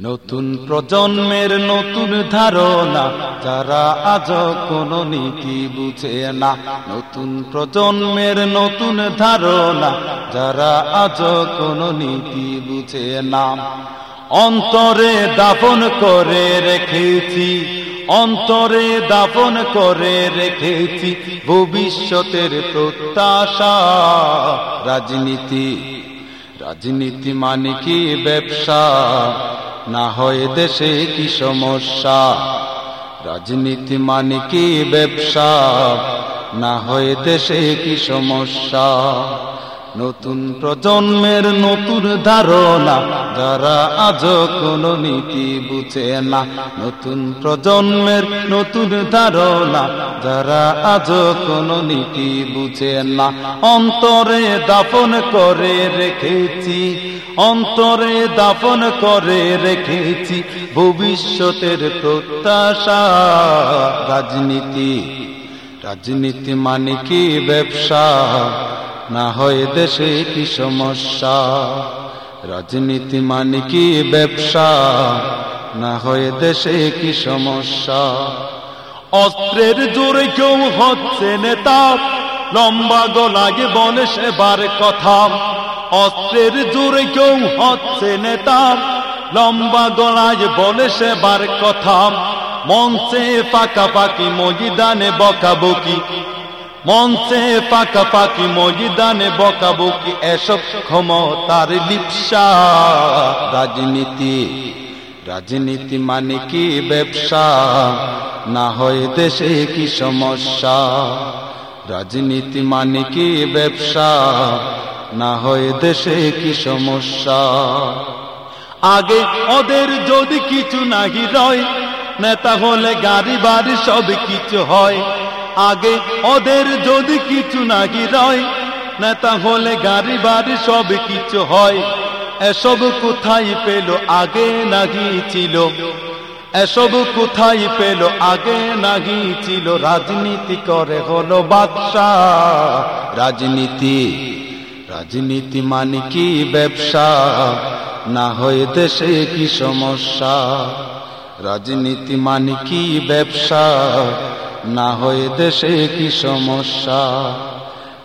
নতুন প্রজন্মের নতুন ধারণা, যারা আজ কোন নীতি বুঝে না। নতুন প্রজন্মের নতুন ধারণা, যারা আজ কোন নীতি বুঝে না। অন্তরে দাপন করে রেখেছি, অন্তরে দাপন করে রেখেছি ভবিষ্যতের প্রত্যাশা। রাজনীতি রাজনীতি মানে কি ব্যবসা? না হয় দেশে কি সমস্যা? রাজনীতি মানে কি ব্যবসা? না হয় দেশে কি সমস্যা? নতুন প্রজন্মের নতুন ধারণা, যারা আজ কোনো নীতি বুঝে না। নতুন প্রজন্মের নতুন ধারণা, যারা আজ কোনো নীতি বুঝে না। অন্তরে দাপন করে রেখেছি, অন্তরে দাপন করে রেখেছি ভবিষ্যতের প্রত্যাশা। রাজনীতি রাজনীতি মানে কি ব্যবসা? না হয় দেশে কি সমস্যা? রাজনীতি মানে কি ব্যবসা? না হয় দেশে কি সমস্যা? অস্ত্রের জোরে কেউ হচ্ছে নেতা, লম্বা গলাগে বলে সেবার কথা। অস্ত্রের জোরে কেউ হচ্ছে নেতা, লম্বা গলায় বলে সেবার কথা। মঞ্চে পাকাপাকি ময়দানে বকাবকি মঞ্চে পাকাপাকি, ময়দানে বকাবকি, এসব ক্ষমতার লিপসা। রাজনীতি রাজনীতি মানে কি ব্যবসা? না হয় দেশে কি সমস্যা? রাজনীতি মানে কি ব্যবসা? না হয় দেশে কি সমস্যা? আগে ওদের যদি কিছু নাহি রয়, নেতা হলে গাড়ি বাড়ি সব কিছু হয়। আগে ওদের যদি কিছু নাহি রয়, নেতা হলে গাড়ি বাড়ি সব কিছু হয়। এসব কোথায় পেল, আগে নাহি ছিল। এসব কোথায় পেল, আগে নাহি ছিল। রাজনীতি করে হলো বাদশাহ। রাজনীতি রাজনীতি মানে কি ব্যবসা? না হয় দেশে কি সমস্যা? রাজনীতি মানে কি ব্যবসা? না হয় দেশে কি সমস্যা?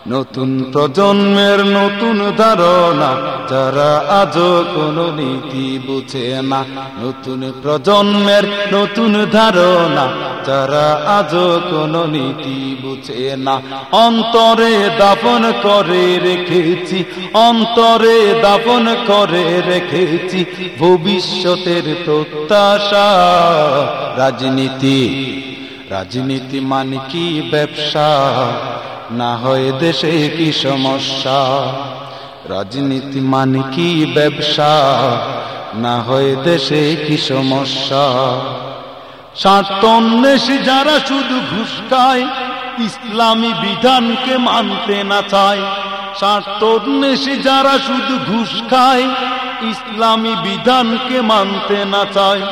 নতুন প্রজন্মের নতুন ধারণা, যারা আজও কোনো নীতি বুঝে না। নতুন প্রজন্মের নতুন ধারণা, যারা আজও কোনো নীতি বুঝে না। অন্তরে দাপন করে রেখেছি, অন্তরে দাপন করে রেখেছি ভবিষ্যতের প্রত্যাশা। রাজনীতি রাজনীতি মানে কি ব্যবসা? না হয় দেশে কি সমস্যা? রাজনীতি মানে কি ব্যবসা? না হয় দেশে কি সমস্যা? স্বার্থন্বেষী যারা শুধু ঘুষ খায়, ইসলামী বিধানকে মানতে না চায়। স্বার্থন্বেষী যারা শুধু ঘুষ খায়, ইসলামী বিধানকে মানতে না চায়।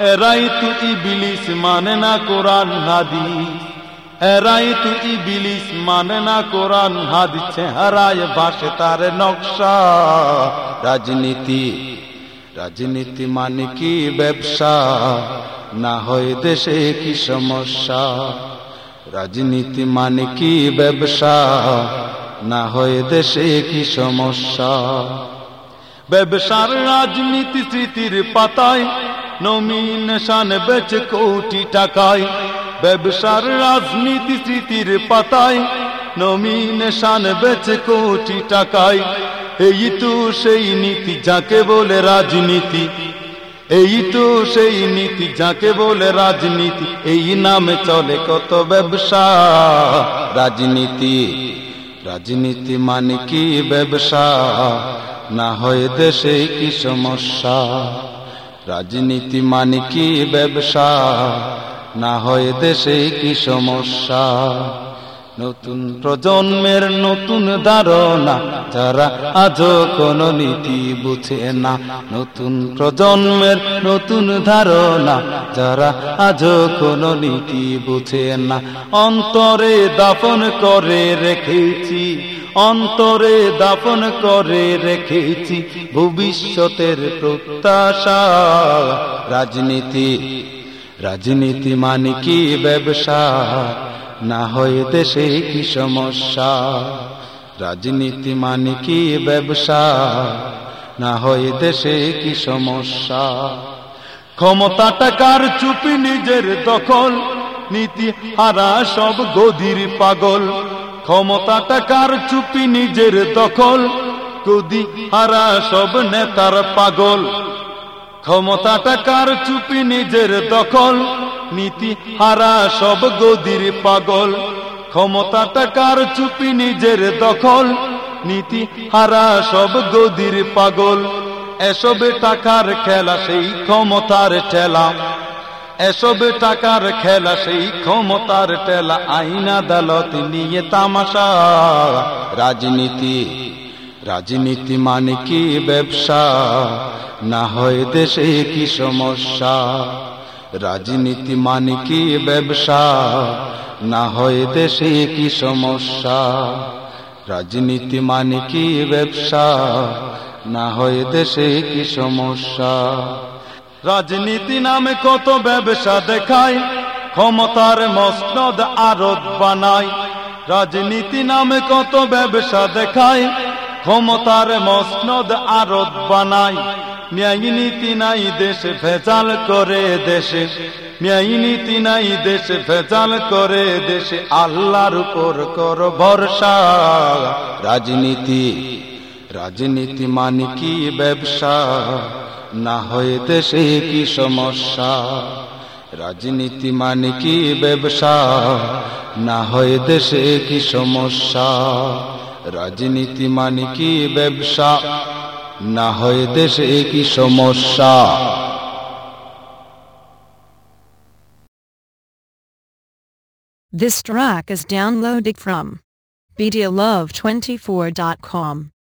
এরাই তো ইবিলিস মানে না কোরআন হাদিস। এরাই তো ইবিলিস মানে না কোরআন হাদিস। হারায় বাসে তার নকশা। রাজনীতি রাজনীতি মানে কি ব্যবসা? না হয় দেশে কি সমস্যা? রাজনীতি মানে কি ব্যবসা? না হয় দেশে কি সমস্যা? ব্যবসার রাজনীতি স্মৃতির পাতায় নমিনেশন বেচ কোটি টাকায়। ব্যবসার রাজনীতি স্মৃতির পাতায়। নমিনেশন বেচ কোটি টাকায়। এই তো সেই নীতি যাকে বলে রাজনীতি। এই তো সেই নীতি যাকে বলে রাজনীতি। এই নামে চলে কত ব্যবসা। রাজনীতি রাজনীতি মানে কি ব্যবসা? না হয় দেশে কি সমস্যা? রাজনীতি মানে কি ব্যবসা? না হয় দেশে কি সমস্যা? নতুন প্রজন্মের নতুন ধারণা, যারা আজও কোন নীতি বুঝে না। নতুন প্রজন্মের নতুন ধারণা, যারা আজও কোন নীতি বুঝে না। অন্তরে দাপন করে রেখেছি অন্তরে দাপন করে রেখেছি ভবিষ্যতের প্রত্যাশা। রাজনীতি রাজনীতি মানে কি ব্যবসা? না হয় দেশে কি সমস্যা? রাজনীতি মানে কি ব্যবসা? না হয় দেশে কি সমস্যা? ক্ষমতা টাকার চুপি নিজের দখল? নীতি হারা সব গদির পাগল। ক্ষমতা টাকার চুপি নিজের দখল। গদি হারা সব নেতার পাগল। ক্ষমতা টাকার চুপি নিজের দখল। নীতি হারা সব গদির পাগল। ক্ষমতা টাকার চুপি নিজের দখল। নীতি হারা সব গদির পাগল। এসবে টাকার খেলা, সেই ক্ষমতার ঠেলা। এসবে টাকার খেলা সেই ক্ষমতার টেলা, আইন আদালত নিয়ে তামাশা। রাজনীতি রাজনীতি মানে কি ব্যবসা? না হয় দেশে কি সমস্যা? রাজনীতি মানে কি ব্যবসা? না হয় দেশে কি সমস্যা? রাজনীতি মানে কি ব্যবসা? না হয় দেশে কি সমস্যা? রাজনীতি নামে কত ব্যবসা দেখায়, ক্ষমতার মসনদ আরত বানায়। রাজনীতি নামে কত ব্যবসা দেখায়, ক্ষমতার মসনদ আরত বানায়। ন্যায় নীতি নাই দেশে ভেজাল করে দেশে, ন্যায় নীতি নাই দেশে ভেজাল করে দেশে। আল্লাহর উপর কর ভরসা। রাজনীতি রাজনীতি মানে কি ব্যবসা? না হয় দেশে কি সমস্যা? রাজনীতি মানে কি ব্যবসা? না হয় দেশে কি সমস্যা? রাজনীতি মানে কি ব্যবসা? না হয় দেশে কি সমস্যা? This track is downloaded from BDLove24.com.